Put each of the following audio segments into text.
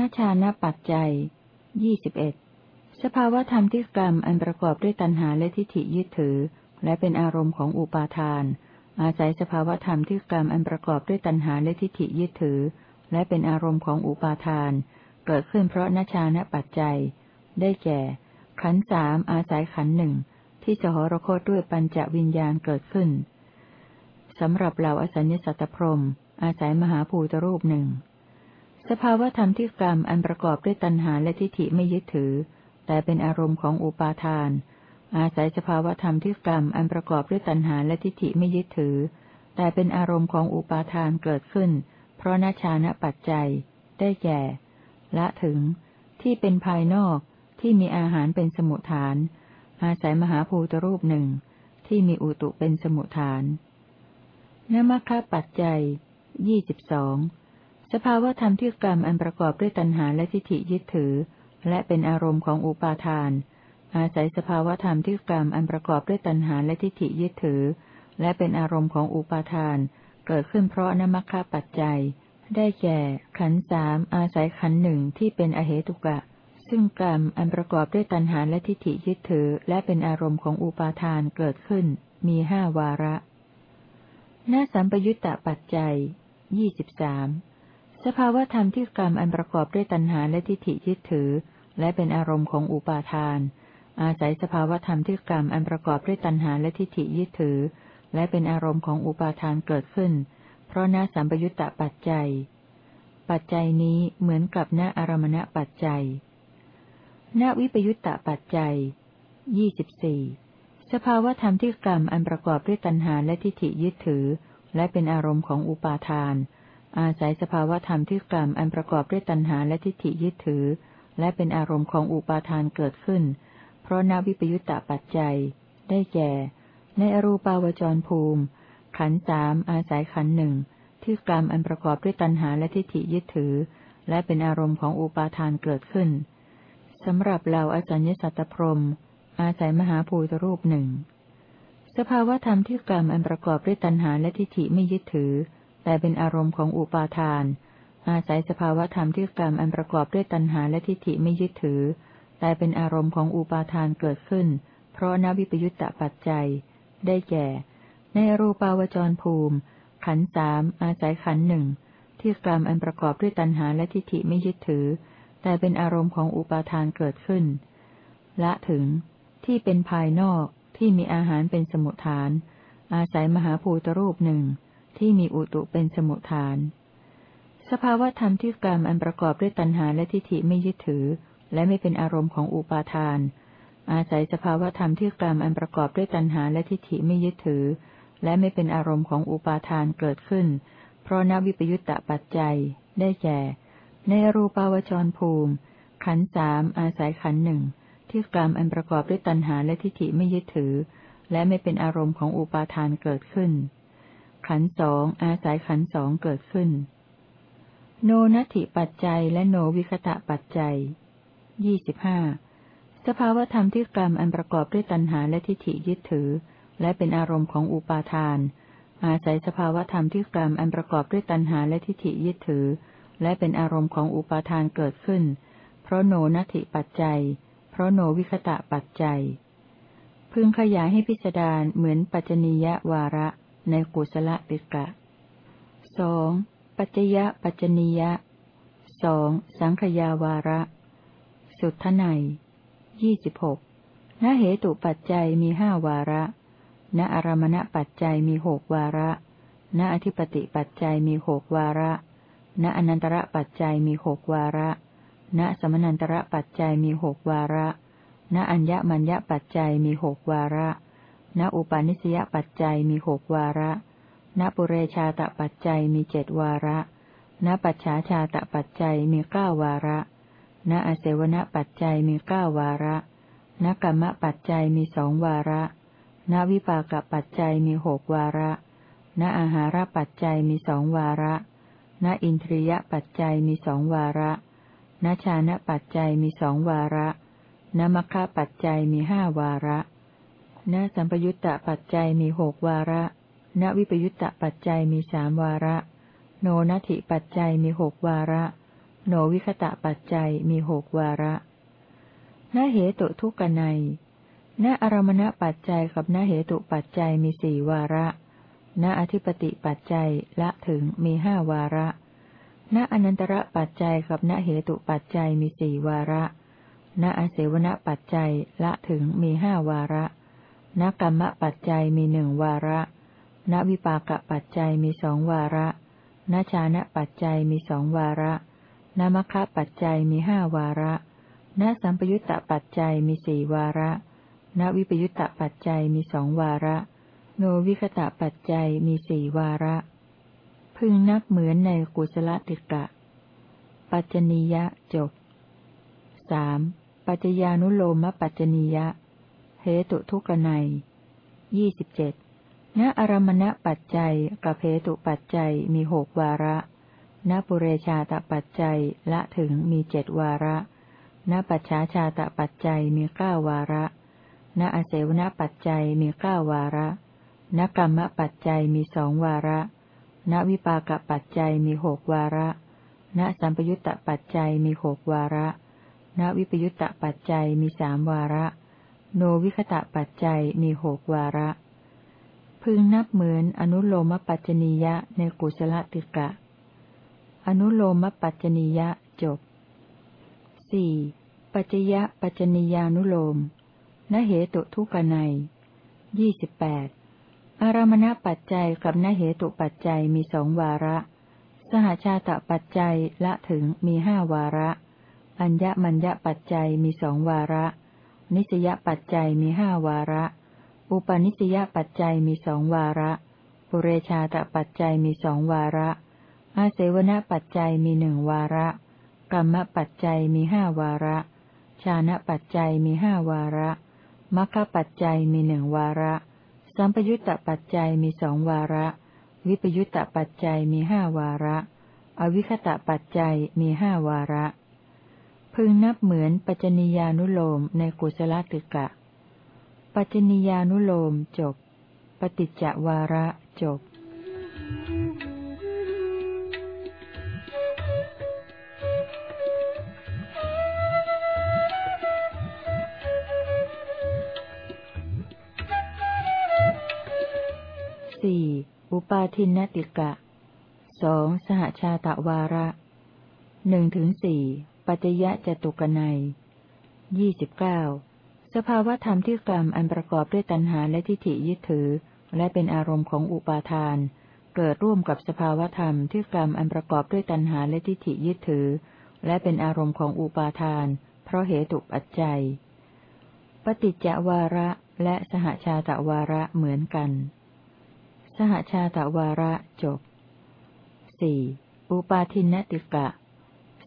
ณชานปัจจัยยี่สิบเอ็ดสภาวธรรมที่กรรมอันประกอบด้วยตัณหาและทิฏฐิยึดถือ และเป็นอารมณ์ของอุปาทาน อาศัยสภาวธรรมที่กรรมอันประกอบด้วยตัณหาและทิฏฐิยึดถือ และเป็นอารมณ์ของอุปาทาน เกิดขึ้นเพราะนชานปัจจัย ได้แก่ ขันสามอาศัยขันหนึ่งที่จะหรคตด้วยปัญจวิญญาณเกิดขึ้นสำหรับเหล่าอสัญญสัตตพรมอาศัยมหาภูตรูปหนึ่ง สภาวธรรมที่กรรมอันประกอบด้วยตัณหาและทิฏฐิไม่ยึดถือ แต่เป็นอารมณ์ของอุปาทาน อาศัยสภาวธรรมที่กรรมอันประกอบด้วยตัณหาและทิฏฐิไม่ยึดถือ แต่เป็นอารมณ์ของอุปาทานเกิดขึ้น เพราะนาชานะปัจจัย ได้แก่ละถึง ที่เป็นภายนอกที่มีอาหารเป็นสมุทฐาน อาศัยมหาภูตรูปหนึ่ง ที่มีอุตุเป็นสมุทฐานนมัคคะปัจจัยยี่สิบสอง สภาวธรรมที่กรรมอันประกอบด้วยตัณหาและทิฏฐิยึดถือ และเป็นอารมณ์ของอุปาทาน อาศัยสภาวธรรมที่กรรมอันประกอบด้วยตัณหาและทิฏฐิยึดถือ และเป็นอารมณ์ของอุปาทาน เกิดขึ้นเพราะนมัคคะปัจจัย ได้แก่ ขันสามอาศัยขันหนึ่งที่เป็นอเหตุกะ ซึ่งกรรมอันประกอบด้วยตัณหาและทิฏฐิยึดถือ และเป็นอารมณ์ของอุปาทานเกิดขึ้น มีห้าวาระหน้าสัมปยุตตปัจจัยยี่สิบสาม สภาวธรรมที่กรรมอันประกอบด้วยตัณหาและทิฏฐิยึดถือ และเป็นอารมณ์ของอุปาทาน อาศัยสภาวธรรมที่กรรมอันประกอบด้วยตัณหาและทิฏฐิยึดถือ และเป็นอารมณ์ของอุปาทานเกิดขึ้น เพราะนาสัมปยุตตปัจจัย ปัจจัยนี้เหมือนกับนาอารมณปัจจัยนาวิปยุตตปัจจัยยี่สิบสี่สภาวธรรมที่กรรมอันประกอบด้วยตัณหาและทิฏฐิยึดถือ และเป็นอารมณ์ของอุปาทาน อาศัยสภาวธรรมที่กรรมอันประกอบด้วยตัณหาและทิฏฐิยึดถือ และเป็นอารมณ์ของอุปาทานเกิดขึ้น เพราะนาวิปยุตตะปัจจัย ได้แก่ ในอรูปาวจรภูมิ ขันสามอาศัยขันหนึ่งที่กรรมอันประกอบด้วยตัณหาและทิฏฐิยึดถือ และเป็นอารมณ์ของอุปาทานเกิดขึ้นสำหรับเราอสัญญสัตตพรมอาศัยมหาภูตรูปหนึ่ง สภาวธรรมที่กรรมอันประกอบด้วยตัณหาและทิฏฐิไม่ยึดถือ แต่เป็นอารมณ์ของอุปาทาน อาศัยสภาวธรรมที่กรรมอันประกอบด้วยตัณหาและทิฏฐิไม่ยึดถือ แต่เป็นอารมณ์ของอุปาทานเกิดขึ้น เพราะนวิปยุตตะปัจจัย ได้แก่ ในรูปาวจรภูมิ ขันสามอาศัยขันหนึ่งที่กรรมอันประกอบด้วยตัณหาและทิฏฐิไม่ยึดถือ แต่เป็นอารมณ์ของอุปาทานเกิดขึ้น ละถึง ที่เป็นภายนอกที่มีอาหารเป็นสมุทฐาน อาศัยมหาภูตรูปหนึ่ง ที่มีอุตุเป็นสมุทฐาน สภาวธรรมที่กรรมอันประกอบด้วยตัณหาและทิฏฐิไม่ยึดถือ และไม่เป็นอารมณ์ของอุปาทาน อาศัยสภาวธรรมที่กรรมอันประกอบด้วยตัณหาและทิฏฐิไม่ยึดถือ และไม่เป็นอารมณ์ของอุปาทานเกิดขึ้น เพราะนวิปยุตตะปัจจัย ได้แก่ ในรูปาวจรภูมิ ขันสามอาศัยขันหนึ่งที่กรรมอันประกอบด้วยตัณหาและทิฏฐิไม่ยึดถือ และไม่เป็นอารมณ์ของอุปาทานเกิดขึ้น ขันสองอาศัยขันสองเกิดขึ้น โนนัตถิปัจจัยและโนวิคตะปัจจัยยี่สิบห้าสภาวธรรมที่กรรมอันประกอบด้วยตัณหาและทิฏฐิยึดถือ และเป็นอารมณ์ของอุปาทาน อาศัยสภาวธรรมที่กรรมอันประกอบด้วยตัณหาและทิฏฐิยึดถือ และเป็นอารมณ์ของอุปาทานเกิดขึ้น เพราะโนนัตถิปัจจัย เพราะโนวิคตะปัจจัย พึงขยายให้พิจารณาเหมือนปัจจนียวาระ ในกุศลติกะสองปัจจยปัจจนียะสองสังขยาวาระ สุทไนยี่สิบหกณเหตุปัจจัยมีห้าวาระ ณอารมณปัจจัยมีหกวาระ ณอธิปติปัจจัยมีหกวาระ ณอนันตระปัจจัยมีหกวาระ ณสมนันตระปัจจัยมีหกวาระ ณอัญญมัญญปัจจัยมีหกวาระ ณ อุปาณิสยปัจจัยมีหกวาระ ณปุเรชาตปัจจัยมีเจ็ดวาระ ณปัจฉาชาตปัจจัยมีเก้าวาระ ณอเสวนปัจจัยมีเก้าวาระ ณกรรมปัจจัยมีสองวาระ ณวิปากปัจจัยมีหกวาระ ณอาหารปัจจัยมีสองวาระ ณอินทรียปัจจัยมีสองวาระนชานะปัจจัยมีสองวาระนมัคคะปัจจัยมีห้าวาระ นสัมปยุตตะปัจจัยมีหกวาระนวิปยุตตะปัจจัยมีสามวาระ โนนัตถิปัจจัยมีหกวาระ โนวิคตะปัจจัยมีหกวาระนเหตุทุกนัยณอารมณปัจจัยกับณเหตุปัจจัยมีสี่วาระ ณอธิปติปัจจัยละถึงมีห้าวาระ ณอนันตระปัจจัยกับณเหตุปัจจัยมีสี่วาระ ณอเสวนปัจจัยละถึงมีห้าวาระ ณกรรมปัจจัยมีหนึ่งวาระ ณวิปากปัจจัยมีสองวาระณชานะปัจจัยมีสองวาระณมคคะปัจจัยมีห้าวาระณสัมปยุตตปัจจัยมีสี่วาระณวิปยุตตปัจจัยมีสองวาระ โนวิคตะปัจจัยมีสี่วาระ พึงนับเหมือนในกุศลติกะ ปัจจนียะจบสามปัจจญานุโลมปัจจนียะ เหตุทุกนัยยี่สิบเจ็ดณอารมณปัจจัยกับเหตุปัจจัยมีหกวาระณปุเรชาตปัจจัยละถึงมีเจ็ดวาระณปัจฉาชาตปัจจัยมีเก้าวาระ ณอเสวนปัจจัยมีเก้าวาระ ณกรรมปัจจัยมีสองวาระ ณวิปากปัจจัยมีหกวาระ ณสัมปยุตตปัจจัยมีหกวาระ ณวิปยุตตปัจจัยมีสามวาระ โนวิคตะปัจจัยมีหกวาระ พึงนับเหมือนอนุโลมปัจจนียะในกุศลติกะ อนุโลมปัจจนียะจบสี่ปัจจยะปัจจนียานุโลมนเหตุทุกนัยยี่สิบแปดอารมณปัจจัยกับนเหตุปัจจัยมีสองวาระ สหชาตปัจจัยละถึงมีห้าวาระ อัญญมัญญปัจจัยมีสองวาระ นิสยปัจจัยมีห้าวาระ อุปนิสยปัจจัยมีสองวาระ ปุเรชาตปัจจัยมีสองวาระ อาเสวนปัจจัยมีหนึ่งวาระ กรรมปัจจัยมีห้าวาระ ชานะปัจจัยมีห้าวาระมัคคปัจจัยมีหนึ่งวาระ สัมปยุตตปัจจัยมีสองวาระ วิปยุตตปัจจัยมีห้าวาระ อวิคตะปัจจัยมีห้าวาระ พึงนับเหมือนปัจจนิยานุโลมในกุศลติกะ ปัจจนิยานุโลมจบ ปฏิจจวาระจบสี่อุปาทินนติกะสองสหชาตะวาระหนึ่งถึงสี่ ปัจยะจตุกนัยยี่สิบเก้าสภาวธรรมที่กรรมอันประกอบด้วยตัณหาและทิฏฐิยึดถือ และเป็นอารมณ์ของอุปาทาน เกิดร่วมกับสภาวธรรมที่กรรมอันประกอบด้วยตัณหาและทิฏฐิยึดถือ และเป็นอารมณ์ของอุปาทาน เพราะเหตุปัจจัย ปฏิจจวาระและสหชาตวาระเหมือนกัน สหชาตวาระจบสี่อุปาทินติกะ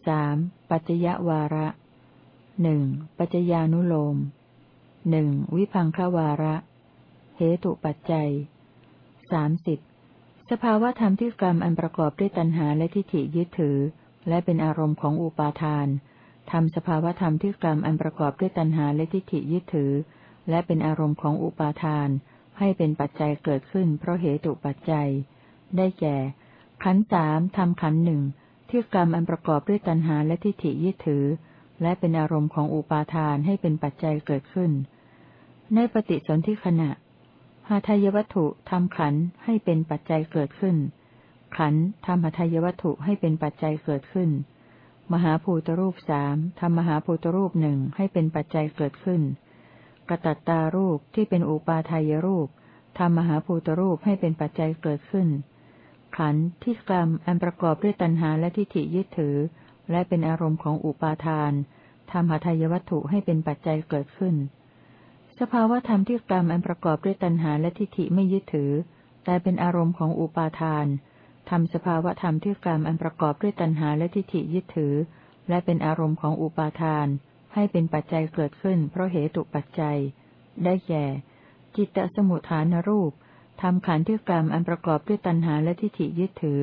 สามปัจจยวาระหนึ่งปัจจญานุโลมหนึ่งวิพังควาระ เหตุปัจจัยสามสิบสภาวธรรมที่กรรมอันประกอบด้วยตัณหาและทิฏฐิยึดถือ และเป็นอารมณ์ของอุปาทานทำสภาวธรรมที่กรรมอันประกอบด้วยตัณหาและทิฏฐิยึดถือ และเป็นอารมณ์ของอุปาทาน ให้เป็นปัจจัยเกิดขึ้นเพราะเหตุปัจจัย ได้แก่ ขันสามทำขันหนึ่ง ที่กรรมอันประกอบด้วยตัณหาและทิฏฐิยึดถือ และเป็นอารมณ์ของอุปาทานให้เป็นปัจจัยเกิดขึ้น ในปฏิสนธิขณะหาทายวัตถุทำขันให้เป็นปัจจัยเกิดขึ้น ขันทำหาทายวัตถุให้เป็นปัจจัยเกิดขึ้น มหาภูตรูปสามทำมหาภูตรูปหนึ่งให้เป็นปัจจัยเกิดขึ้นกระตัตตารูปที่เป็นอุปาทายรูปทำมหาภูตรูปให้เป็นปัจจัยเกิดขึ้น ขันธ์ที่กรรมอันประกอบด้วยตัณหาและทิฏฐิยึดถือ และเป็นอารมณ์ของอุปาทานทำหาทายวัตถุให้เป็นปัจจัยเกิดขึ้น สภาวธรรมที่กรรมอันประกอบด้วยตัณหาและทิฏฐิไม่ยึดถือ แต่เป็นอารมณ์ของอุปาทานทำสภาวธรรมที่กรรมอันประกอบด้วยตัณหาและทิฏฐิยึดถือ และเป็นอารมณ์ของอุปาทาน ให้เป็นปัจจัยเกิดขึ้น เพราะเหตุปัจจัย ได้แก่ จิตตสมุทฐานรูป ทำขันธ์ที่กรรมอันประกอบด้วยตัณหาและทิฏฐิยึดถือ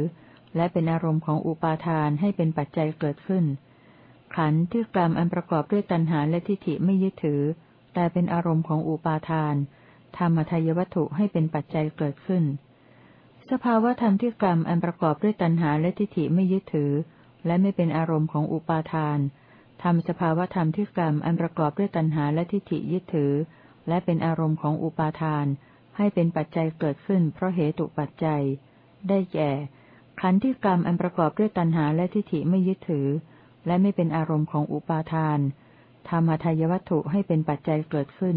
และเป็นอารมณ์ของอุปาทานให้เป็นปัจจัยเกิดขึ้น ขันธ์ที่กรรมอันประกอบด้วยตัณหาและทิฏฐิไม่ยึดถือ แต่เป็นอารมณ์ของอุปาทานธรรมทายวัตถุให้เป็นปัจจัยเกิดขึ้น สภาวธรรมที่กรรมอันประกอบด้วยตัณหาและทิฏฐิไม่ยึดถือ และไม่เป็นอารมณ์ของอุปาทานทำสภาวธรรมที่กรรมอันประกอบด้วยตัณหาและทิฏฐิยึดถือ และเป็นอารมณ์ของอุปาทาน ให้เป็นปัจจัยเกิดขึ้นเพราะเหตุปัจจัย ได้แก่ขันธ์ที่กรรมอันประกอบด้วยตัณหาและทิฏฐิไม่ยึดถือ และไม่เป็นอารมณ์ของอุปาทานทำหทายวัตถุให้เป็นปัจจัยเกิดขึ้น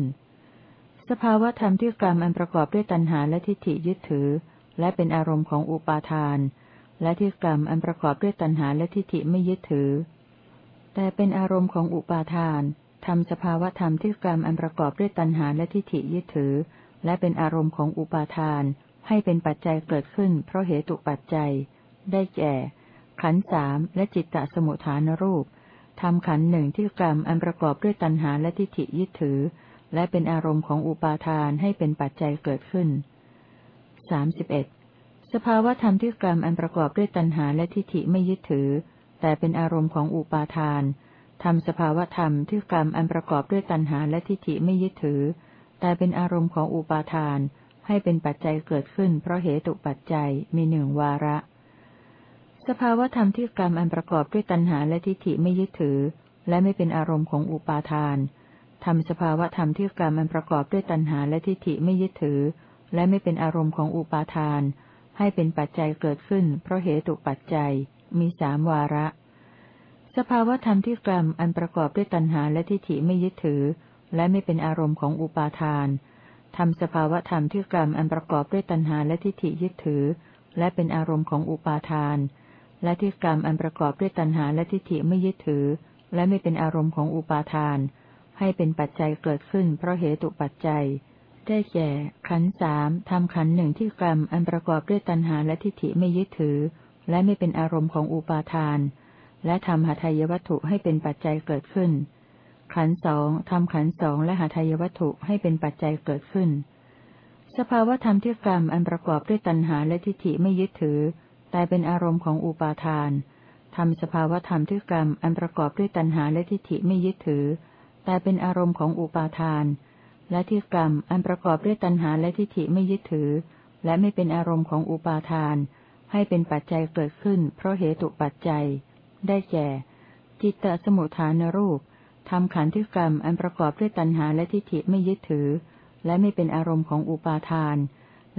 สภาวธรรมที่กรรมอันประกอบด้วยตัณหาและทิฏฐิยึดถือ และเป็นอารมณ์ของอุปาทาน และที่กรรมอันประกอบด้วยตัณหาและทิฏฐิไม่ยึดถือ แต่เป็นอารมณ์ของอุปาทานทำสภาวธรรมที่กรรมอันประกอบด้วยตัณหาและทิฏฐิยึดถือ และเป็นอารมณ์ของอุปาทาน ให้เป็นปัจจัยเกิดขึ้น เพราะเหตุปัจจัย ได้แก่ ขันสามและจิตตสมุทฐานรูปทำขันหนึ่งที่กรรมอันประกอบด้วยตัณหาและทิฏฐิยึดถือ และเป็นอารมณ์ของอุปาทานให้เป็นปัจจัยเกิดขึ้นสาสิบเอ็ดสภาวธรรมที่กรรมอันประกอบด้วยตัณหาและทิฏฐิไม่ยึดถือ แต่เป็นอารมณ์ของอุปาทานทำสภาวธรรมที่กรรมอันประกอบด้วยตัณหาและทิฏฐิไม่ยึดถือ แต่เป็นอารมณ์ของอุปาทาน ให้เป็นปัจจัยเกิดขึ้น เพราะเหตุปัจจัยมีหนึ่งวาระ สภาวธรรมที่กรรมอันประกอบด้วยตัณหาและทิฏฐิไม่ยึดถือ และไม่เป็นอารมณ์ของอุปาทานทำสภาวธรรมที่กรรมอันประกอบด้วยตัณหาและทิฏฐิไม่ยึดถือ และไม่เป็นอารมณ์ของอุปาทาน ให้เป็นปัจจัยเกิดขึ้น เพราะเหตุปัจจัยมีสามวาระ สภาวธรรมที่กรรมอันประกอบด้วยตัณหาและทิฏฐิไม่ยึดถือ และไม่เป็นอารมณ์ของอุปาทานทำสภาวธรรมที่กรรมอันประกอบด้วยตัณหาและทิฏฐิยึดถือ และเป็นอารมณ์ของอุปาทาน และที่กรรมอันประกอบด้วยตัณหาและทิฏฐิไม่ยึดถือ และไม่เป็นอารมณ์ของอุปาทาน ให้เป็นปัจจัยเกิดขึ้นเพราะเหตุปัจจัย ได้แก่ ขันสามทำขันหนึ่งที่กรรมอันประกอบด้วยตัณหาและทิฏฐิไม่ยึดถือ และไม่เป็นอารมณ์ของอุปาทาน และทำหาทายวัตถุให้เป็นปัจจัยเกิดขึ้น ขันสองทำขันสองและหาทายวัตถุให้เป็นปัจจัยเกิดขึ้น สภาวธรรมที่กรรมอันประกอบด้วยตัณหาและทิฏฐิไม่ยึดถือ แต่เป็นอารมณ์ของอุปาทานทำสภาวธรรมที่กรรมอันประกอบด้วยตัณหาและทิฏฐิไม่ยึดถือ แต่เป็นอารมณ์ของอุปาทาน และที่กรรมอันประกอบด้วยตัณหาและทิฏฐิไม่ยึดถือ และไม่เป็นอารมณ์ของอุปาทาน ให้เป็นปัจจัยเกิดขึ้น เพราะเหตุปัจจัย ได้แก่ จิตตสมุทฐานรูป ทำขันธ์ที่กรรมอันประกอบด้วยตัณหาและทิฏฐิไม่ยึดถือ และไม่เป็นอารมณ์ของอุปาทาน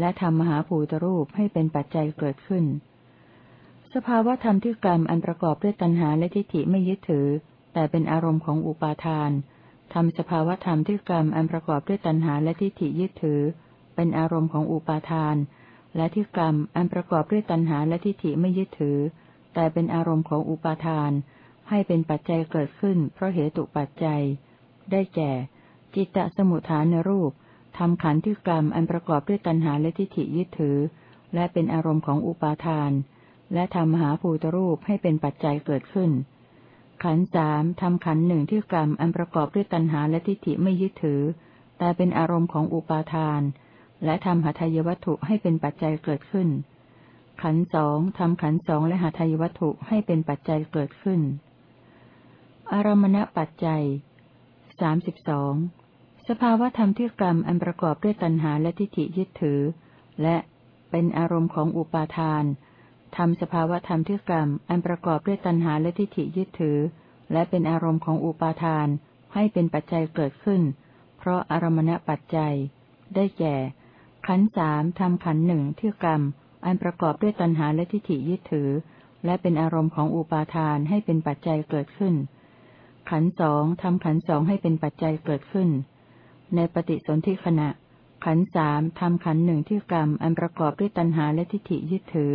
และทำมหาภูตรูปให้เป็นปัจจัยเกิดขึ้น สภาวะธรรมที่กรรมอันประกอบด้วยตัณหาและทิฏฐิไม่ยึดถือ แต่เป็นอารมณ์ของอุปาทานทำสภาวะธรรมที่กรรมอันประกอบด้วยตัณหาและทิฏฐิยึดถือ เป็นอารมณ์ของอุปาทาน และที่กรรมอันประกอบด้วยตัณหาและทิฏฐิไม่ยึดถือ แต่เป็นอารมณ์ของอุปาทาน ให้เป็นปัจจัยเกิดขึ้น เพราะเหตุปัจจัย ได้แก่ จิตตสมุทฐานรูปทำขันธ์ที่กรรมอันประกอบด้วยตัณหาและทิฏฐิยึดถือ และเป็นอารมณ์ของอุปาทาน และทำมหาภูตรูปให้เป็นปัจจัยเกิดขึ้น ขันธ์สามทำขันธ์หนึ่งที่กรรมอันประกอบด้วยตัณหาและทิฏฐิไม่ยึดถือ แต่เป็นอารมณ์ของอุปาทาน และทำหาทายวัตถุให้เป็นปัจจัยเกิดขึ้น ขันสองทำขันสองและหาทายวัตถุให้เป็นปัจจัยเกิดขึ้น อารมณปัจจัยสามสิบสองสภาวธรรมที่กรรมอันประกอบด้วยตัณหาและทิฏฐิยึดถือ และเป็นอารมณ์ของอุปาทานทำสภาวธรรมที่กรรมอันประกอบด้วยตัณหาและทิฏฐิยึดถือ และเป็นอารมณ์ของอุปาทาน ให้เป็นปัจจัยเกิดขึ้น เพราะอารมณปัจจัย ได้แก่ ขันสามทำขันหนึ่งที่กรรม อันประกอบด้วยตัณหาและทิฏฐิยึดถือ และเป็นอารมณ์ของอุปาทานให้เป็นปัจจัยเกิดขึ้น ขันสองทำขันสองให้เป็นปัจจัยเกิดขึ้น ในปฏิสนธิขณะ ขันสามทำขันหนึ่งที่กรรมอันประกอบด้วยตัณหาและทิฏฐิยึดถือ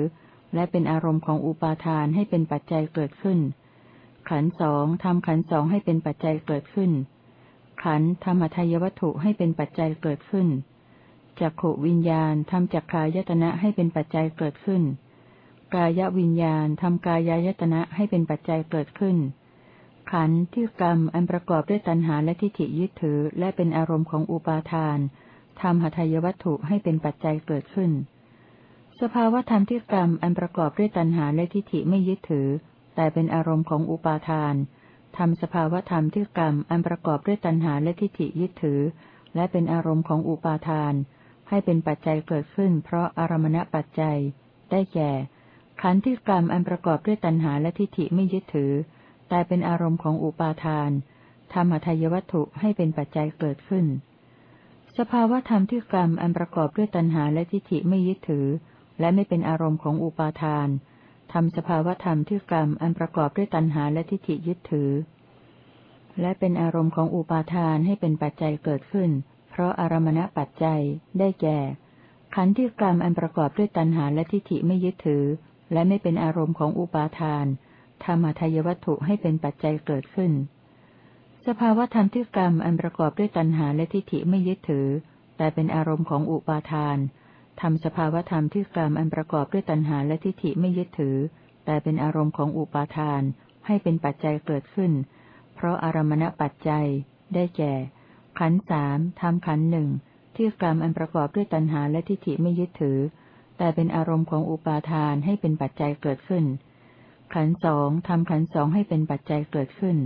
และเป็นอารมณ์ของอุปาทานให้เป็นปัจจัยเกิดขึ้น ขันสองทำขันสองให้เป็นปัจจัยเกิดขึ้น ขันธรรมทายวัตถุให้เป็นปัจจัยเกิดขึ้นจักขวิญญาณทำจักขายตนะให้เป็นปัจจัยเกิดขึ้น กายวิญญาณทำกายายตนะให้เป็นปัจจัยเกิดขึ้น ขันธ์ที่กรรมอันประกอบด้วยตัณหาและทิฏฐิยึดถือ และเป็นอารมณ์ของอุปาทานทำหทัยวัตถุให้เป็นปัจจัยเกิดขึ้น สภาวธรรมที่กรรมอันประกอบด้วยตัณหาและทิฏฐิไม่ยึดถือ แต่เป็นอารมณ์ของอุปาทานทำสภาวธรรมที่กรรมอันประกอบด้วยตัณหาและทิฏฐิยึดถือ และเป็นอารมณ์ของอุปาทาน ให้เป็นปัจจัยเกิดขึ้น เพราะอารมณปัจจัย ได้แก่ ขันธ์ที่กรรมอันประกอบด้วยตัณหาและทิฏฐิไม่ยึดถือ แต่เป็นอารมณ์ของอุปาทานทำหัยวัตถุให้เป็นปัจจัยเกิดขึ้น สภาวธรรมที่กรรมอันประกอบด้วยตัณหาและทิฏฐิไม่ยึดถือ และไม่เป็นอารมณ์ของอุปาทานทำสภาวธรรมที่กรรมอันประกอบด้วยตัณหาและทิฏฐิยึดถือ และเป็นอารมณ์ของอุปาทานให้เป็นปัจจัยเกิดขึ้น เพราะอารมณปัจจัยได้แก่ ขันธ์ที่กรรมอันประกอบด้วยตัณหาและทิฏฐิไม่ยึดถือ และไม่เป็นอารมณ์ของอุปาทาน ทำอัทยวัตถุให้เป็นปัจจัยเกิดขึ้น สภาวธรรมที่กรรมอันประกอบด้วยตัณหาและทิฏฐิไม่ยึดถือ แต่เป็นอารมณ์ของอุปาทานทำสภาวธรรมที่กรรมอันประกอบด้วยตัณหาและทิฏฐิไม่ยึดถือ แต่เป็นอารมณ์ของอุปาทาน ให้เป็นปัจจัยเกิดขึ้น เพราะอารมณปัจจัย ได้แก่ ขันสามทำขันหนึ่งที่กรรมอันประกอบด้วยตัณหาและทิฏฐิไม่ยึดถือ แต่เป็นอารมณ์ของอุปาทานให้เป็นปัจจัยเกิดขึ้น ขันสองทำขันสองให้เป็นปัจจัยเกิดขึ้น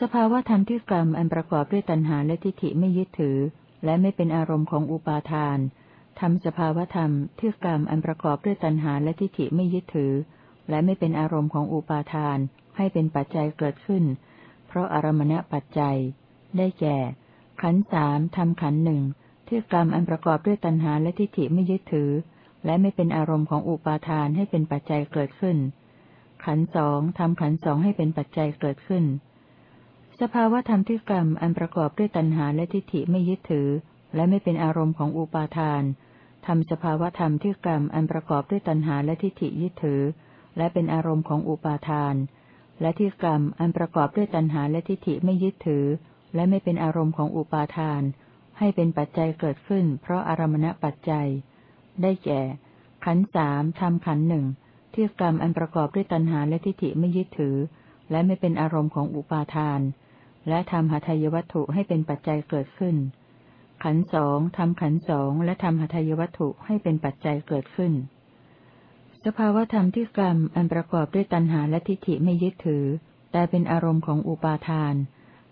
สภาวะธรรมที่กรรมอันประกอบด้วยตัณหาและทิฏฐิไม่ยึดถือ และไม่เป็นอารมณ์ของอุปาทานทำสภาวะธรรมที่กรรมอันประกอบด้วยตัณหาและทิฏฐิไม่ยึดถือ และไม่เป็นอารมณ์ของอุปาทาน ให้เป็นปัจจัยเกิดขึ้น เพราะอารมณปัจจัย ได้แก่ ขันสามทำขันหนึ่งที่กรรมอันประกอบด้วยตัณหาและทิฏฐิไม่ยึดถือ และไม่เป็นอารมณ์ของอุปาทานให้เป็นปัจจัยเกิดขึ้น ขันสองทำขันสองให้เป็นปัจจัยเกิดขึ้น สภาวธรรมที่กรรมอันประกอบด้วยตัณหาและทิฏฐิไม่ยึดถือ และไม่เป็นอารมณ์ของอุปาทานทำสภาวธรรมที่กรรมอันประกอบด้วยตัณหาและทิฏฐิยึดถือ และเป็นอารมณ์ของอุปาทาน และที่กรรมอันประกอบด้วยตัณหาและทิฏฐิไม่ยึดถือ และไม่เป็นอารมณ์ของอุปาทาน ให้เป็นปัจจัยเกิดขึ้น เพราะอารมณปัจจัย ได้แก่ ขันสามทำขันหนึ่ง ที่กรรมอันประกอบด้วยตัณหาและทิฏฐิไม่ยึดถือ และไม่เป็นอารมณ์ของอุปาทาน และทำหาทายวัตถุให้เป็นปัจจัยเกิดขึ้น ขันสองทำขันสองและทำหทัยวัตถุให้เป็นปัจจัยเกิดขึ้น สภาวธรรมที่กรรมอันประกอบด้วยตัณหาและทิฏฐิไม่ยึดถือ แต่เป็นอารมณ์ของอุปาทาน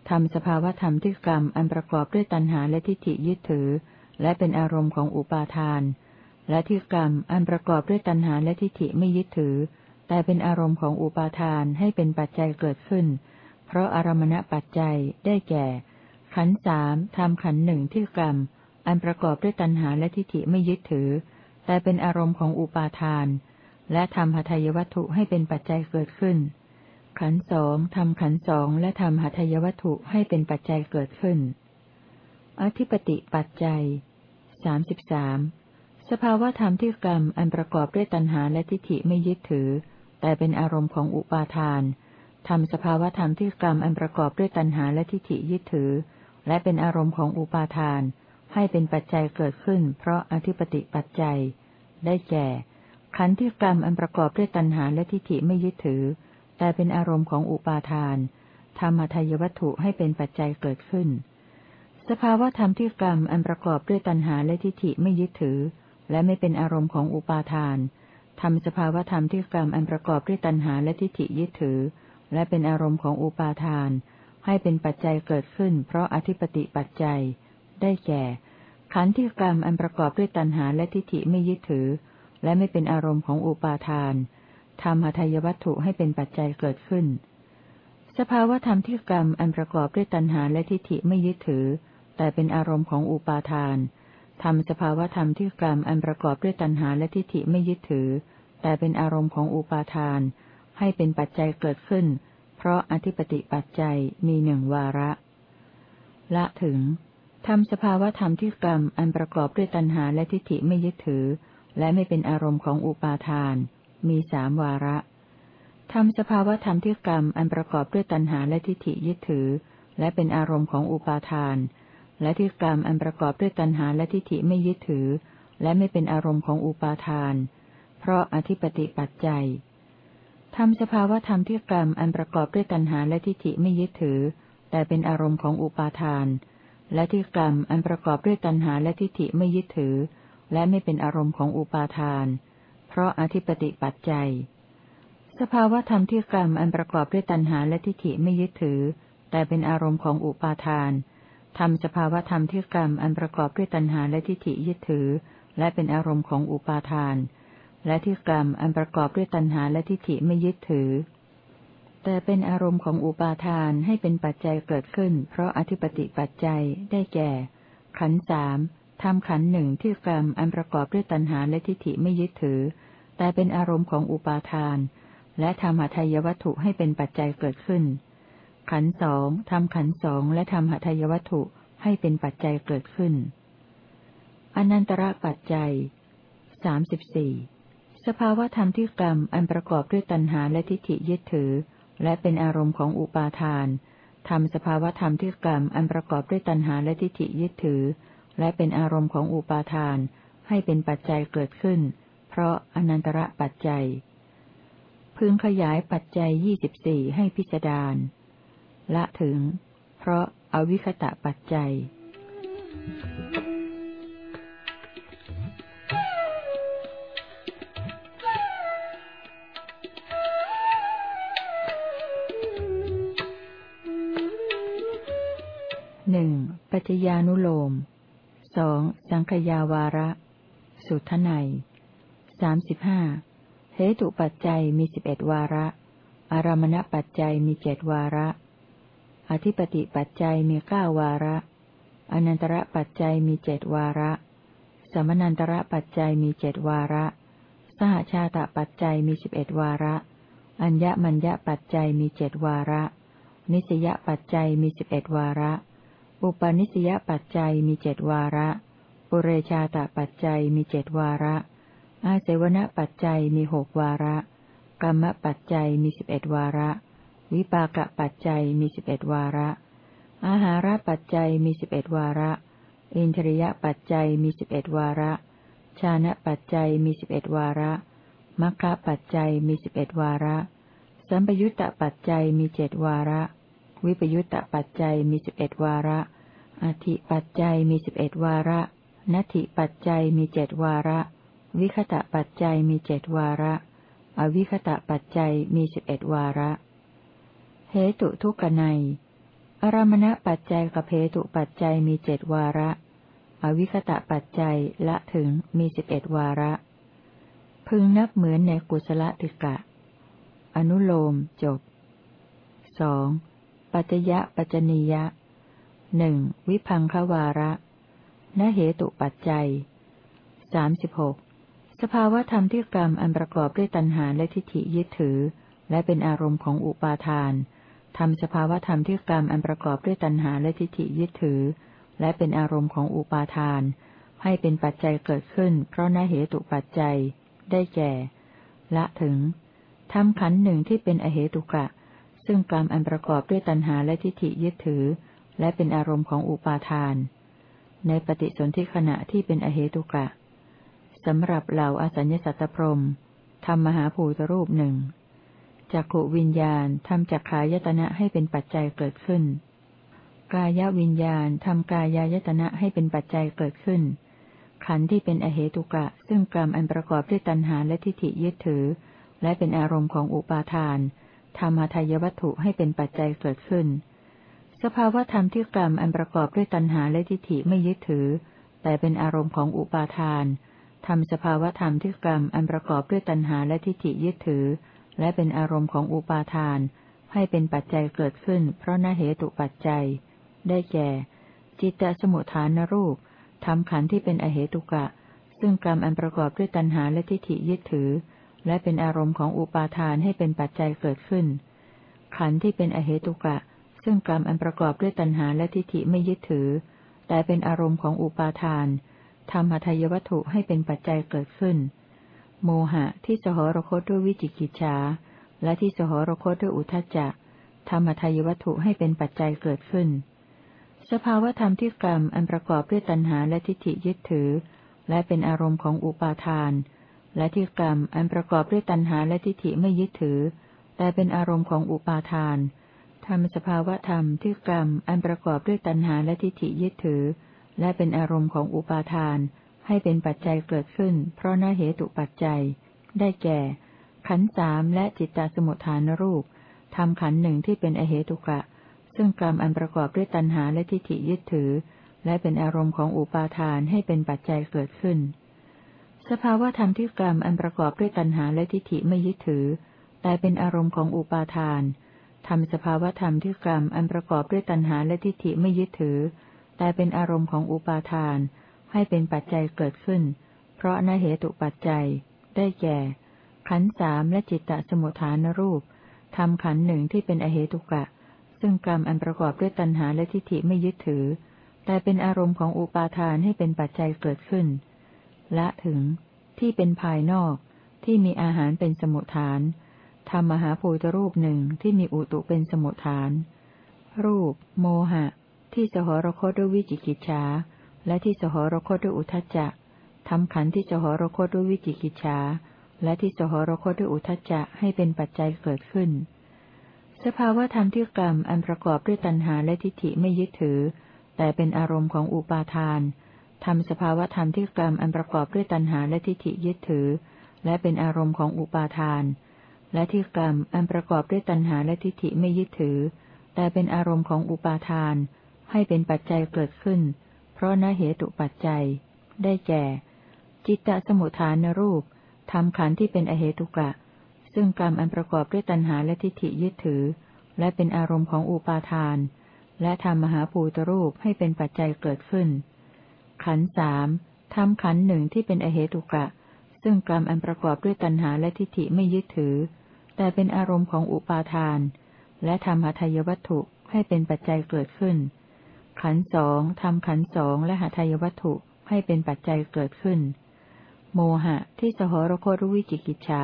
ทำสภาวธรรมที่กรรมอันประกอบด้วยตัณหาและทิฏฐิยึดถือ และเป็นอารมณ์ของอุปาทาน และที่กรรมอันประกอบด้วยตัณหาและทิฏฐิไม่ยึดถือ แต่เป็นอารมณ์ของอุปาทานให้เป็นปัจจัยเกิดขึ้น เพราะอารมณปัจจัยได้แก่ ขันสามทำขันหนึ่งที่กรรมอันประกอบด้วยตัณหาและทิฏฐิไม่ยึดถือ แต่เป็นอารมณ์ของอุปาทาน และทำหทัยวัตถุให้เป็นปัจจัยเกิดขึ้น ขันสองทำขันสองและทำหทัยวัตถุให้เป็นปัจจัยเกิดขึ้น อธิปติปัจจัยสามสิบสาม สภาวธรรมที่กรรมอันประกอบด้วยตัณหาและทิฏฐิไม่ยึดถือ แต่เป็นอารมณ์ของอุปาทานทำสภาวธรรมที่กรรมอันประกอบด้วยตัณหาและทิฏฐิยึดถือ และเป็นอารมณ์ของอุปาทาน ให้เป็นปัจจัยเกิดขึ้น เพราะอธิปติปัจจัย ได้แก่ ขันธ์ที่กรรมอันประกอบด้วยตัณหาและทิฏฐิไม่ยึดถือ แต่เป็นอารมณ์ของอุปาทานธรรมทายวัตถุให้เป็นปัจจัยเกิดขึ้น สภาวธรรมที่กรรมอันประกอบด้วยตัณหาและทิฏฐิไม่ยึดถือ และไม่เป็นอารมณ์ของอุปาทานทำสภาวธรรมที่กรรมอันประกอบด้วยตัณหาและทิฏฐิยึดถือ และเป็นอารมณ์ของอุปาทาน ให้เป็นปัจจัยเกิดขึ้น เพราะอธิปติปัจจัย ได้แก่ ขันธ์ที่กรรมอันประกอบด้วยตัณหาและทิฏฐิไม่ยึดถือ และไม่เป็นอารมณ์ของอุปาทานทำหทัยวัตถุให้เป็นปัจจัยเกิดขึ้น สภาวธรรมที่กรรมอันประกอบด้วยตัณหาและทิฏฐิไม่ยึดถือ แต่เป็นอารมณ์ของอุปาทาน ทำสภาวธรรมที่กรรมอันประกอบด้วยตัณหาและทิฏฐิไม่ยึดถือ แต่เป็นอารมณ์ของอุปาทาน ให้เป็นปัจจัยเกิดขึ้น เพราะอธิปติปัจจัยมีหนึ่งวาระ ละถึงทำสภาวธรรมที่กรรมอันประกอบด้วยตัณหาและทิฏฐิไม่ยึดถือ และไม่เป็นอารมณ์ของอุปาทาน มีสามวาระทำสภาวธรรมที่กรรมอันประกอบด้วยตัณหาและทิฏฐิยึดถือ และเป็นอารมณ์ของอุปาทาน และที่กรรมอันประกอบด้วยตัณหาและทิฏฐิไม่ยึดถือ และไม่เป็นอารมณ์ของอุปาทาน เพราะอธิปติปัจจัยทำสภาวธรรมที่กรรมอันประกอบด้วยตัณหาและทิฏฐิไม่ยึดถือ แต่เป็นอารมณ์ของอุปาทาน และที่กรรมอันประกอบด้วยตัณหาและทิฏฐิไม่ยึดถือ และไม่เป็นอารมณ์ของอุปาทาน เพราะอธิปติปัจจัย สภาวธรรมที่กรรมอันประกอบด้วยตัณหาและทิฏฐิไม่ยึดถือ แต่เป็นอารมณ์ของอุปาทาน ทำสภาวธรรมที่กรรมอันประกอบด้วยตัณหาและทิฏฐิยึดถือ และเป็นอารมณ์ของอุปาทาน และที่กรรมอันประกอบด้วยตัณหาและทิฏฐิไม่ยึดถือ แต่เป็นอารมณ์ของอุปาทานให้เป็นปัจจัยเกิดขึ้น เพราะอธิปติปัจจัยได้แก่ ขันสามทำขันหนึ่งที่กรรมอันประกอบด้วยตัณหาและทิฏฐิไม่ยึดถือ แต่เป็นอารมณ์ของอุปาทาน และทำหทัยวัตถุให้เป็นปัจจัยเกิดขึ้น ขันสองทำขันสองและทำหทัยวัตถุให้เป็นปัจจัยเกิดขึ้น อนันตระปัจจัยสามสิบสี่สภาวธรรมที่กรรมอันประกอบด้วยตัณหาและทิฏฐิยึดถือ และเป็นอารมณ์ของอุปาทานทำสภาวธรรมที่กรรมอันประกอบด้วยตัณหาและทิฏฐิยึดถือ และเป็นอารมณ์ของอุปาทาน ให้เป็นปัจจัยเกิดขึ้น เพราะอนันตระปัจจัย พึงขยายปัจจัยยี่สิบสี่ให้พิจารณา ละถึง เพราะอวิคตะปัจจัยหนึ่งปัจจญานุโลมสองสังขยาวาระ สุทไนสามสิบห้าเหตุปัจจัยมีสิบเอ็ดวาระ อารมณปัจจัยมีเจ็ดวาระ อธิปติปัจจัยมีเก้าวาระ อนันตระปัจจัยมีเจดวาระ สมนันตระปัจจัยมีเจดวาระ สหชาตปัจจัยมีสิบเอ็ดวาระ อัญญมัญญปัจจัยมีเจดวาระ นิสยปัจจัยมีสิบเอ็ดวาระ อุปนิสยปัจจัยมีเจดวาระ ปุเรชาตปัจจัยมีเจดวาระ อาเสวนปัจจัยมีหกวาระ กรรมปัจจัยมีสิบเอ็ดวาระ วิปากปัจจัยมีสิบเอ็ดวาระ อาหารปัจจัยมีสิบเอ็ดวาระ อินทริยปัจจัยมีสิบเอ็ดวาระ ชานะปัจจัยมีสิบเอ็ดวาระมัคคะปัจจัยมีสิบเอ็ดวาระ สัมปยุตตปัจจัยมีเจ็ดวาระ วิปยุตตปัจจัยมีสิบเอ็ดวาระอธิปัจจัยมีสิบเอ็ดวาระนัตถิปัจจัยมีเจ็ดวาระ วิคตะปัจจัยมีเจ็ดวาระ อวิคตะปัจจัยมีสิบเอ็ดวาระ เหตุทุกขไนอารมณปัจจัยกับเหตุปัจจัยมีเจ็ดวาระ อวิคตะปัจจัยละถึงมีสิบเอ็ดวาระ พึงนับเหมือนในกุศลติกะ อนุโลมจบสองปัจจยะปัจจนียะหนึ่งวิพังควาระนเหตุปัจจัยสามสิบหกสภาวธรรมที่กรรมอันประกอบด้วยตัณหาและทิฏฐิยึดถือ และเป็นอารมณ์ของอุปาทาน ทำสภาวธรรมที่กรรมอันประกอบด้วยตัณหาและทิฏฐิยึดถือ และเป็นอารมณ์ของอุปาทาน ให้เป็นปัจจัยเกิดขึ้น เพราะนเหตุปัจจัย ได้แก่ ละถึงทำขันหนึ่งที่เป็นอเหตุกะ ซึ่งกรรมอันประกอบด้วยตัณหาและทิฏฐิยึดถือ และเป็นอารมณ์ของอุปาทาน ในปฏิสนธิขณะที่เป็นอเหตุกะสำหรับเหล่าอสัญญสัตตพรมทำมหาภูตรูปหนึ่ง จักขวิญญาณทำจักขายตนะให้เป็นปัจจัยเกิดขึ้น กายวิญญาณทำกายายตนะให้เป็นปัจจัยเกิดขึ้น ขันธ์ที่เป็นอเหตุกะ ซึ่งกรรมอันประกอบด้วยตัณหาและทิฏฐิยึดถือ และเป็นอารมณ์ของอุปาทานธรรมทายวัตถุให้เป็นปัจจัยเกิดขึ้น สภาวธรรมที่กรรมอันประกอบด้วยตัณหาและทิฏฐิไม่ยึดถือ แต่เป็นอารมณ์ของอุปาทานทำสภาวธรรมที่กรรมอันประกอบด้วยตัณหาและทิฏฐิยึดถือ และเป็นอารมณ์ของอุปาทาน ให้เป็นปัจจัยเกิดขึ้น เพราะนาเหตุปัจจัย ได้แก่ จิตตสมุทฐานรูปทำขันธ์ที่เป็นอเหตุกะ ซึ่งกรรมอันประกอบด้วยตัณหาและทิฏฐิยึดถือ และเป็นอารมณ์ของอุปาทานให้เป็นปัจจัยเกิดขึ้น ขันธ์ที่เป็นอเหตุกะ ซึ่งกรรมอันประกอบด้วยตัณหาและทิฏฐิไม่ยึดถือ แต่เป็นอารมณ์ของอุปาทานทำหัตยวัตถุให้เป็นปัจจัยเกิดขึ้น โมหะที่สหรคตด้วยวิจิกิจฉาและที่สหรคตด้วยอุทจจะทำหัตยวัตถุให้เป็นปัจจัยเกิดขึ้น สภาวธรรมที่กรรมอันประกอบด้วยตัณหาและทิฏฐิยึดถือ และเป็นอารมณ์ของอุปาทาน และที่กรรมอันประกอบด้วยตัณหาและทิฏฐิไม่ยึดถือ แต่เป็นอารมณ์ของอุปาทานทำสภาวะธรรมที่กรรมอันประกอบด้วยตัณหาและทิฏฐิยึดถือ และเป็นอารมณ์ของอุปาทาน ให้เป็นปัจจัยเกิดขึ้น เพราะน่าเหตุปัจจัย ได้แก่ ขันสามและจิตตสมุทฐานรูปทำขันหนึ่งที่เป็นอเหตุกะ ซึ่งกรรมอันประกอบด้วยตัณหาและทิฏฐิยึดถือ และเป็นอารมณ์ของอุปาทานให้เป็นปัจจัยเกิดขึ้น สภาวะธรรมที่กรรมอันประกอบด้วยตัณหาและทิฏฐิไม่ยึดถือ แต่เป็นอารมณ์ของอุปาทานทำสภาวะธรรมที่กรรมอันประกอบด้วยตัณหาและทิฏฐิไม่ยึดถือ แต่เป็นอารมณ์ของอุปาทาน ให้เป็นปัจจัยเกิดขึ้น เพราะนเหตุปัจจัย ได้แก่ ขันสามและจิตตสมุทฐานรูปทำขันหนึ่งที่เป็นอเหตุกะ ซึ่งกรรมอันประกอบด้วยตัณหาและทิฏฐิไม่ยึดถือ แต่เป็นอารมณ์ของอุปาทานให้เป็นปัจจัยเกิดขึ้น และถึง ที่เป็นภายนอก ที่มีอาหารเป็นสมุทฐานทำมหาภูตรูปหนึ่งที่มีอุตุเป็นสมุทฐาน รูป โมหะ ที่สหรคตด้วยวิจิกิจฉา และที่สหรคตด้วยอุทจจะทำขันที่สหรคตด้วยวิจิกิจฉาและที่สหรคตด้วยอุทจจะให้เป็นปัจจัยเกิดขึ้น สภาวธรรมที่กรรมอันประกอบด้วยตัณหาและทิฏฐิไม่ยึดถือ แต่เป็นอารมณ์ของอุปาทานทำสภาวธรรมที่กรรมอันประกอบด้วยตัณหาและทิฏฐิยึดถือ และเป็นอารมณ์ของอุปาทาน และที่กรรมอันประกอบด้วยตัณหาและทิฏฐิไม่ยึดถือ แต่เป็นอารมณ์ของอุปาทาน ให้เป็นปัจจัยเกิดขึ้น เพราะนเหตุปัจจัย ได้แก่ จิตตสมุทฐานรูปทำขันที่เป็นอเหตุกะ ซึ่งกรรมอันประกอบด้วยตัณหาและทิฏฐิยึดถือ และเป็นอารมณ์ของอุปาทาน และทำมหาภูตรูปให้เป็นปัจจัยเกิดขึ้น ขันสามทำขันหนึ่งที่เป็นอเหตุกะ ซึ่งกรรมอันประกอบด้วยตัณหาและทิฏฐิไม่ยึดถือ แต่เป็นอารมณ์ของอุปาทาน และทำหาทัยวัตถุให้เป็นปัจจัยเกิดขึ้น ขันสองทำขันสองและหทัยวัตถุให้เป็นปัจจัยเกิดขึ้น โมหะที่สหรคตด้วยวิจิกิจฉา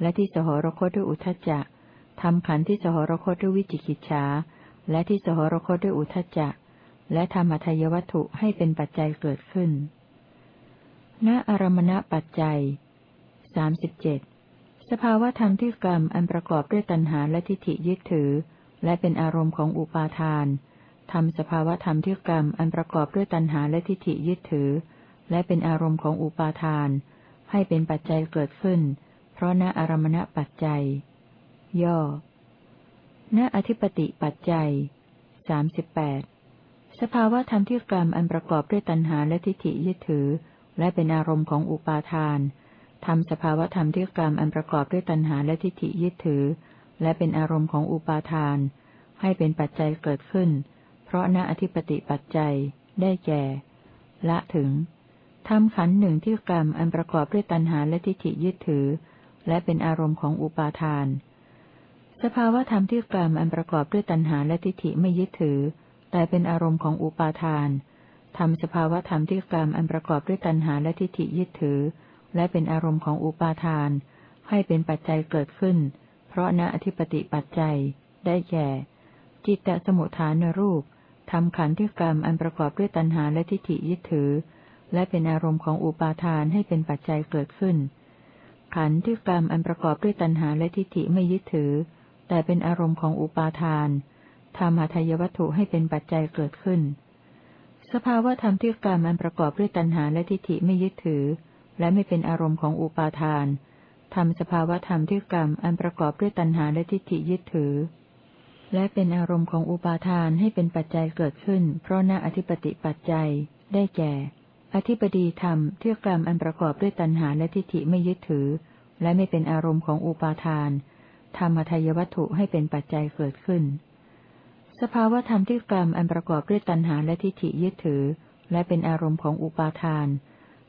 และที่สหรคตด้วยอุทจจะทำขันที่สหรคตด้วยวิจิกิจฉาและที่สหรคตด้วยอุทจจะและธรรมทายวัตถุให้เป็นปัจจัยเกิดขึ้น ณ อารมณปัจจัยสามสิบเจ็ดสภาวธรรมที่กรรมอันประกอบด้วยตัณหาและทิฏฐิยึดถือ และเป็นอารมณ์ของอุปาทาน ทำสภาวธรรมที่กรรมอันประกอบด้วยตัณหาและทิฏฐิยึดถือ และเป็นอารมณ์ของอุปาทาน ให้เป็นปัจจัยเกิดขึ้น เพราะณอารมณปัจจัย ย่อ ณอธิปติปัจจัยสามสิบแปดสภาวะธรรมที่กรรมอันประกอบด้วยตัณหาและทิฏฐิยึดถือ และเป็นอารมณ์ของอุปาทานทำสภาวะธรรมที่กรรมอันประกอบด้วยตัณหาและทิฏฐิยึดถือ และเป็นอารมณ์ของอุปาทาน ให้เป็นปัจจัยเกิดขึ้นเพราะณอธิปติปัจจัย ได้แก่ ละถึงทำขันหนึ่งที่กรรมอันประกอบด้วยตัณหาและทิฏฐิยึดถือ และเป็นอารมณ์ของอุปาทาน สภาวะธรรมที่กรรมอันประกอบด้วยตัณหาและทิฏฐิไม่ยึดถือ แต่เป็นอารมณ์ของอุปาทานทำสภาวะธรรมที่กรรมอันประกอบด้วยตัณหาและทิฏฐิยึดถือ และเป็นอารมณ์ของอุปาทาน ให้เป็นปัจจัยเกิดขึ้น เพราะณอธิปติปัจจัย ได้แก่ จิตตสมุทฐานรูป ทำขันธ์ที่กรรมอันประกอบด้วยตัณหาและทิฏฐิยึดถือ และเป็นอารมณ์ของอุปาทานให้เป็นปัจจัยเกิดขึ้น ขันธ์ที่กรรมอันประกอบด้วยตัณหาและทิฏฐิไม่ยึดถือ แต่เป็นอารมณ์ของอุปาทานทำหาทายวัตถุให้เป็นปัจจัยเกิดขึ้น สภาวะธรรมที่กรรมอันประกอบด้วยตัณหาและทิฏฐิไม่ยึดถือ และไม่เป็นอารมณ์ของอุปาทานทำสภาวะธรรมที่กรรมอันประกอบด้วยตัณหาและทิฏฐิยึดถือ และเป็นอารมณ์ของอุปาทานให้เป็นปัจจัยเกิดขึ้น เพราะหน้าอธิปติปัจจัย ได้แก่ อธิปดีธรรมที่กรรมอันประกอบด้วยตัณหาและทิฏฐิไม่ยึดถือ และไม่เป็นอารมณ์ของอุปาทานทำหทายวัตถุให้เป็นปัจจัยเกิดขึ้น สภาวธรรมที่กรรมอันประกอบด้วยตัณหาและทิฏฐิยึดถือ และเป็นอารมณ์ของอุปาทาน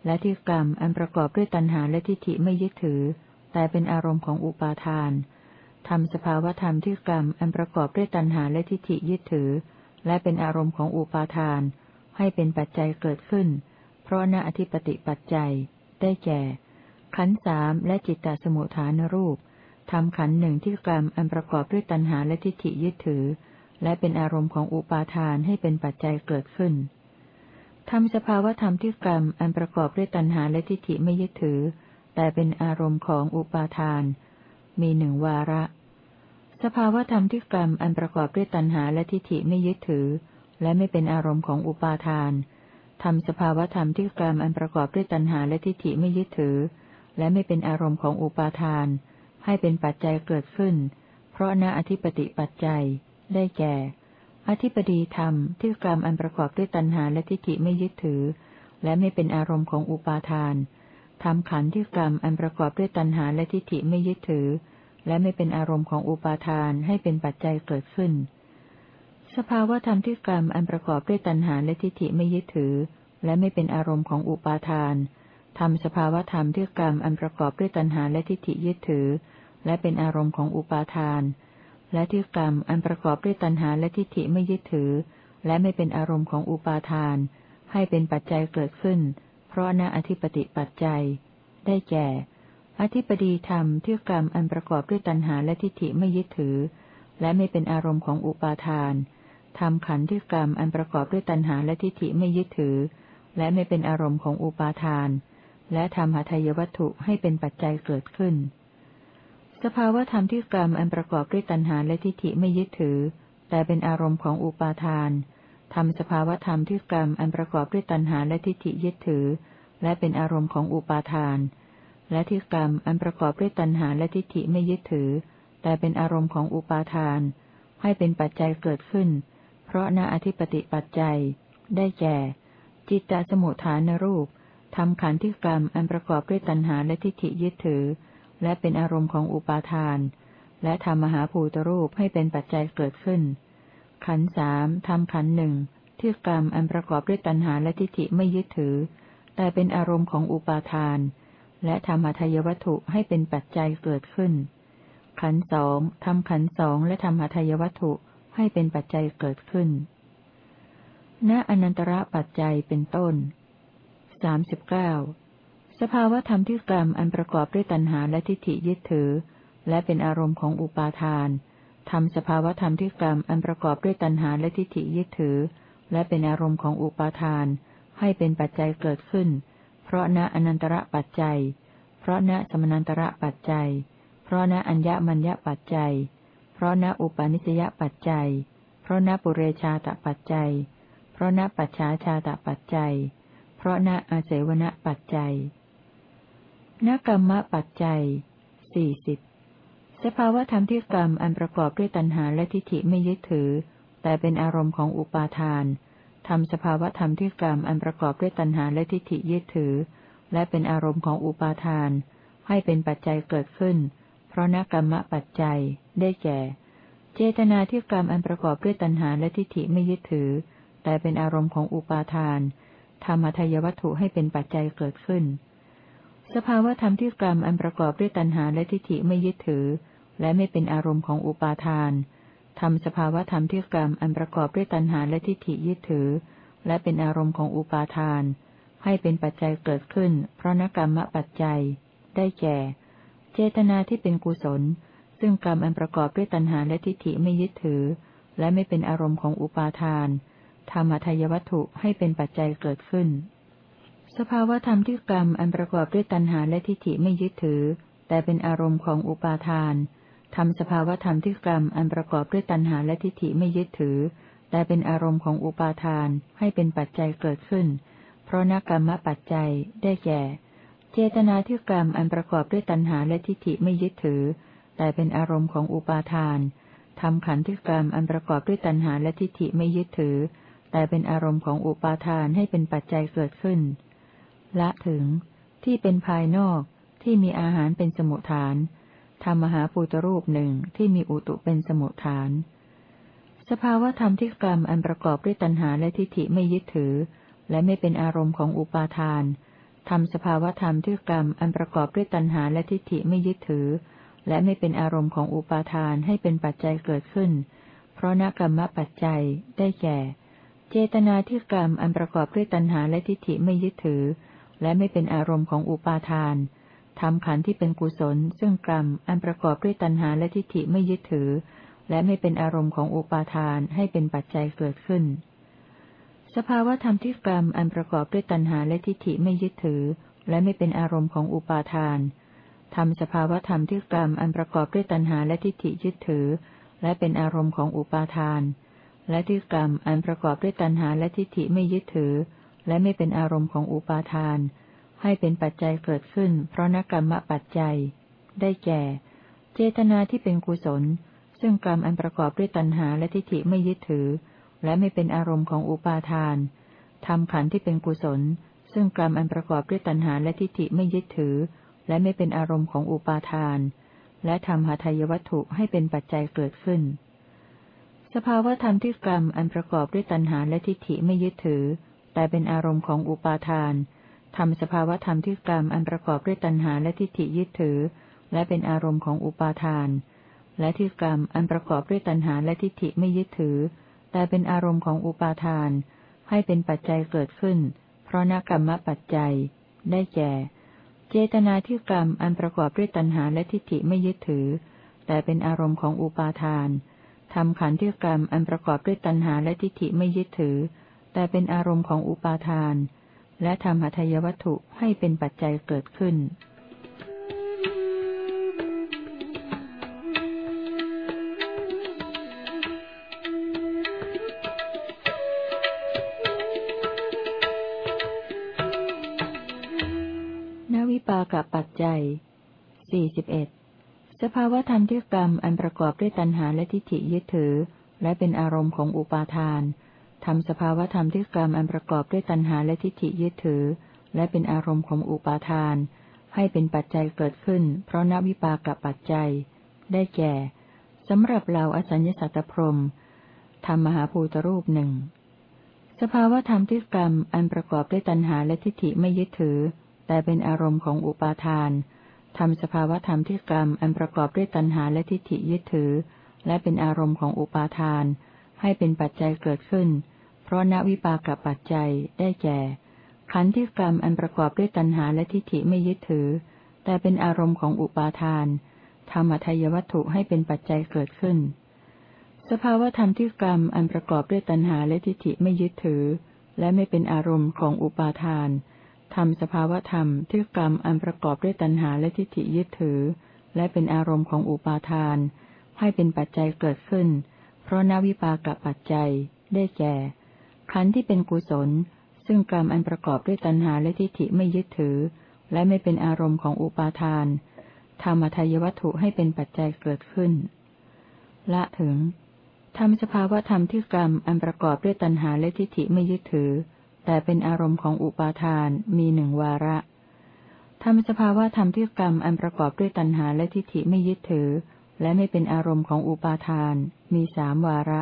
และที่กรรมอันประกอบด้วยตัณหาและทิฏฐิไม่ยึดถือ แต่เป็นอารมณ์ของอุปาทาน ทำสภาวธรรมที่กรรมอันประกอบด้วยตัณหาและทิฏฐิยึดถือ และเป็นอารมณ์ของอุปาทาน ให้เป็นปัจจัยเกิดขึ้น เพราะณอธิปติปัจจัย ได้แก่ ขันสามและจิตตสมุทฐานรูปทำขันหนึ่งที่กรรมอันประกอบด้วยตัณหาและทิฏฐิยึดถือ และเป็นอารมณ์ของอุปาทานให้เป็นปัจจัยเกิดขึ้นทำสภาวธรรมที่กรรมอันประกอบด้วยตัณหาและทิฏฐิไม่ยึดถือ แต่เป็นอารมณ์ของอุปาทาน มีหนึ่งวาระ สภาวธรรมที่กรรมอันประกอบด้วยตัณหาและทิฏฐิไม่ยึดถือ และไม่เป็นอารมณ์ของอุปาทานทำสภาวธรรมที่กรรมอันประกอบด้วยตัณหาและทิฏฐิไม่ยึดถือ และไม่เป็นอารมณ์ของอุปาทาน ให้เป็นปัจจัยเกิดขึ้น เพราะณอธิปติปัจจัย ได้แก่ อธิปดีธรรมที่กรรมอันประกอบด้วยตัณหาและทิฏฐิไม่ยึดถือ และไม่เป็นอารมณ์ของอุปาทานทำขันธ์ที่กรรมอันประกอบด้วยตัณหาและทิฏฐิไม่ยึดถือ และไม่เป็นอารมณ์ของอุปาทานให้เป็นปัจจัยเกิดขึ้น สภาวธรรมที่กรรมอันประกอบด้วยตัณหาและทิฏฐิไม่ยึดถือ และไม่เป็นอารมณ์ของอุปาทานทำสภาวธรรมที่กรรมอันประกอบด้วยตัณหาและทิฏฐิยึดถือ และเป็นอารมณ์ของอุปาทาน และที่กรรมอันประกอบด้วยตัณหาและทิฏฐิไม่ยึดถือ และไม่เป็นอารมณ์ของอุปาทาน ให้เป็นปัจจัยเกิดขึ้น เพราะณอธิปติปัจจัย ได้แก่ อธิปดีธรรมที่กรรมอันประกอบด้วยตัณหาและทิฏฐิไม่ยึดถือ และไม่เป็นอารมณ์ของอุปาทานทำขันธ์ที่กรรมอันประกอบด้วยตัณหาและทิฏฐิไม่ยึดถือ และไม่เป็นอารมณ์ของอุปาทาน และทำหาทัยวัตถุให้เป็นปัจจัยเกิดขึ้น สภาวธรรมที่กรรมอันประกอบด้วยตัณหาและทิฏฐิไม่ยึดถือ แต่เป็นอารมณ์ของอุปาทานทำสภาวธรรมที่กรรมอันประกอบด้วยตัณหาและทิฏฐิยึดถือ และเป็นอารมณ์ของอุปาทาน และที่กรรมอันประกอบด้วยตัณหาและทิฏฐิไม่ยึดถือ แต่เป็นอารมณ์ของอุปาทาน ให้เป็นปัจจัยเกิดขึ้น เพราะนาอธิปติปัจจัย ได้แก่ จิตตสมุทฐานรูปทำขันธ์ที่กรรมอันประกอบด้วยตัณหาและทิฏฐิยึดถือ และเป็นอารมณ์ของอุปาทาน และทำมหาภูตรูปให้เป็นปัจจัยเกิดขึ้น ขันธ์สามทำขันธ์หนึ่งที่กรรมอันประกอบด้วยตัณหาและทิฏฐิไม่ยึดถือ แต่เป็นอารมณ์ของอุปาทาน และทำอัทยวัตถุให้เป็นปัจจัยเกิดขึ้น ขันสองทำขันสองและทำอัทยวัตถุให้เป็นปัจจัยเกิดขึ้น ณอนันตระปัจจัยเป็นต้นสามสิบเก้าสภาวธรรมที่กรรมอันประกอบด้วยตัณหาและทิฏฐิยึดถือ และเป็นอารมณ์ของอุปาทานทำสภาวธรรมที่กรรมอันประกอบด้วยตัณหาและทิฏฐิยึดถือ และเป็นอารมณ์ของอุปาทาน ให้เป็นปัจจัยเกิดขึ้น เพราะณอนันตระปัจจัย เพราะณสมนันตระปัจจัย เพราะณอัญญมัญญปัจจัย เพราะณอุปาณิสยปัจจัย เพราะณปุเรชาตปัจจัย เพราะณปัจฉาชาตปัจจัย เพราะณอาเสวณปัจจัยนกรรมปัจจัยสี่สิบสภาวธรรมที่กรรมอันประกอบด้วยตัณหาและทิฏฐิไม่ยึดถือ แต่เป็นอารมณ์ของอุปาทาน ทำสภาวธรรมที่กรรมอันประกอบด้วยตัณหาและทิฏฐิยึดถือ และเป็นอารมณ์ของอุปาทาน ให้เป็นปัจจัยเกิดขึ้น เพราะนกรรมปัจจัย ได้แก่ เจตนาที่กรรมอันประกอบด้วยตัณหาและทิฏฐิไม่ยึดถือ แต่เป็นอารมณ์ของอุปาทานธรรมทายวัตถุให้เป็นปัจจัยเกิดขึ้น สภาวธรรมที่กรรมอันประกอบด้วยตัณหาและทิฏฐิไม่ยึดถือ และไม่เป็นอารมณ์ของอุปาทาน ทำสภาวธรรมที่กรรมอันประกอบด้วยตัณหาและทิฏฐิยึดถือ และเป็นอารมณ์ของอุปาทาน ให้เป็นปัจจัยเกิดขึ้น เพราะนกรรมปัจจัย ได้แก่ เจตนาที่เป็นกุศล ซึ่งกรรมอันประกอบด้วยตัณหาและทิฏฐิไม่ยึดถือ และไม่เป็นอารมณ์ของอุปาทานธรรมทายวัตถุให้เป็นปัจจัยเกิดขึ้น สภาวธรรมที่กรรมอันประกอบด้วยตัณหาและทิฏฐิไม่ยึดถือ แต่เป็นอารมณ์ของอุปาทาน ทำสภาวธรรมที่กรรมอันประกอบด้วยตัณหาและทิฏฐิไม่ยึดถือ แต่เป็นอารมณ์ของอุปาทานให้เป็นปัจจัยเกิดขึ้น เพราะนักกรรมปัจจัยได้แก่ เจตนาที่กรรมอันประกอบด้วยตัณหาและทิฏฐิไม่ยึดถือ แต่เป็นอารมณ์ของอุปาทานทำขันธ์ที่กรรมอันประกอบด้วยตัณหาและทิฏฐิไม่ยึดถือ แต่เป็นอารมณ์ของอุปาทานให้เป็นปัจจัยเกิดขึ้น ละถึง ที่เป็นภายนอกที่มีอาหารเป็นสมุทฐาน ทำมหาปูตรูปหนึ่งที่มีอุตุเป็นสมุทฐาน สภาวธรรมที่กรรมอันประกอบด้วยตัณหาและทิฏฐิไม่ยึดถือ และไม่เป็นอารมณ์ของอุปาทานทำสภาวธรรมที่กรรมอันประกอบด้วยตัณหาและทิฏฐิไม่ยึดถือ และไม่เป็นอารมณ์ของอุปาทานให้เป็นปัจจัยเกิดขึ้น เพราะนกรรมปัจจัยได้แก่ เจตนาที่กรรมอันประกอบด้วยตัณหาและทิฏฐิไม่ยึดถือ และไม่เป็นอารมณ์ของอุปาทาน ทำขันธ์ที่เป็นกุศล ซึ่งกรรม อันประกอบด้วยตัณหาและทิฏฐิไม่ยึดถือ และไม่เป็นอารมณ์ของอุปาทานให้เป็นปัจจัยเกิดขึ้น สภาวธรรมที่กรรม อันประกอบด้วยตัณหาและทิฏฐิไม่ยึดถือ และไม่เป็นอารมณ์ของอุปาทานทำสภาวธรรมที่กรรม อันประกอบด้วยตัณหาและทิฏฐิยึดถือ และเป็นอารมณ์ของอุปาทาน และที่กรรม อันประกอบด้วยตัณหาและทิฏฐิไม่ยึดถือ และไม่เป็นอารมณ์ของอุปาทาน ให้เป็นปัจจัยเกิดขึ้น เพราะนกรรมปัจจัย ได้แก่ เจตนาที่เป็นกุศล ซึ่งกรรมอันประกอบด้วยตัณหาและทิฏฐิไม่ยึดถือ และไม่เป็นอารมณ์ของอุปาทานทำขันธ์ที่เป็นกุศล ซึ่งกรรมอันประกอบด้วยตัณหาและทิฏฐิไม่ยึดถือ และไม่เป็นอารมณ์ของอุปาทาน และทำหาทายวัตถุให้เป็นปัจจัยเกิดขึ้น สภาวธรรมที่กรรมอันประกอบด้วยตัณหาและทิฏฐิไม่ยึดถือ แต่เป็นอารมณ์ของอุปาทาน ทำสภาวธรรมที่กรรมอันประกอบด้วยตัณหาและทิฏฐิยึดถือ และเป็นอารมณ์ของอุปาทาน และที่กรรมอันประกอบด้วยตัณหาและทิฏฐิไม่ยึดถือ แต่เป็นอารมณ์ของอุปาทาน ให้เป็นปัจจัยเกิดขึ้น เพราะนกรรมปัจจัย ได้แก่ เจตนาที่กรรมอันประกอบด้วยตัณหาและทิฏฐิไม่ยึดถือ แต่เป็นอารมณ์ของอุปาทานทำขันธ์ที่กรรมอันประกอบด้วยตัณหาและทิฏฐิไม่ยึดถือ แต่เป็นอารมณ์ของอุปาทาน และทำหัตยวัตถุให้เป็นปัจจัยเกิดขึ้นนวิปากับปัจจัยสี่สิบเอ็ดสภาวธรรมที่กรรมอันประกอบด้วยตัณหาและทิฏฐิยึดถือ และเป็นอารมณ์ของอุปาทาน ทำสภาวธรรมที่กรรมอันประกอบด้วยตัณหาและทิฏฐิยึดถือ และเป็นอารมณ์ของอุปาทาน ให้เป็นปัจจัยเกิดขึ้น เพราะนวิปากับปัจจัย ได้แก่สำหรับเราอสัญญสัตตพรมทำมหาภูตรูปหนึ่งสภาวธรรมที่กรรมอันประกอบด้วยตัณหาและทิฏฐิไม่ยึดถือ แต่เป็นอารมณ์ของอุปาทานทำสภาวธรรมที่กรรมอันประกอบด้วยตัณหาและทิฏฐิยึดถือ และเป็นอารมณ์ของอุปาทาน ให้เป็นปัจจัยเกิดขึ้น เพราะณวิปากับปัจจัยได้แก่ ขันธ์ที่กรรมอันประกอบด้วยตัณหาและทิฏฐิไม่ยึดถือ แต่เป็นอารมณ์ของอุปาทานธรรมทายวัตถุให้เป็นปัจจัยเกิดขึ้น สภาวธรรมที่กรรมอันประกอบด้วยตัณหาและทิฏฐิไม่ยึดถือ และไม่เป็นอารมณ์ของอุปาทานทำสภาวธรรมที่กรรมอันประกอบด้วยตัณหาและทิฏฐิยึดถือ และเป็นอารมณ์ของอุปาทาน ให้เป็นปัจจัยเกิดขึ้น เพราะนวิปากปัจจัย ได้แก่ ขันธ์ที่เป็นกุศล ซึ่งกรรมอันประกอบด้วยตัณหาและทิฏฐิไม่ยึดถือ และไม่เป็นอารมณ์ของอุปาทานธรรมทายวัตถุให้เป็นปัจจัยเกิดขึ้น ละถึงทำสภาวะธรรมที่กรรมอันประกอบด้วยตัณหาและทิฏฐิไม่ยึดถือ แต่เป็นอารมณ์ของอุปาทานมีหนึ่งวาระทำสภาวะธรรมที่กรรมอันประกอบด้วยตัณหาและทิฏฐิไม่ยึดถือ และไม่เป็นอารมณ์ของอุปาทาน มีสามวาระ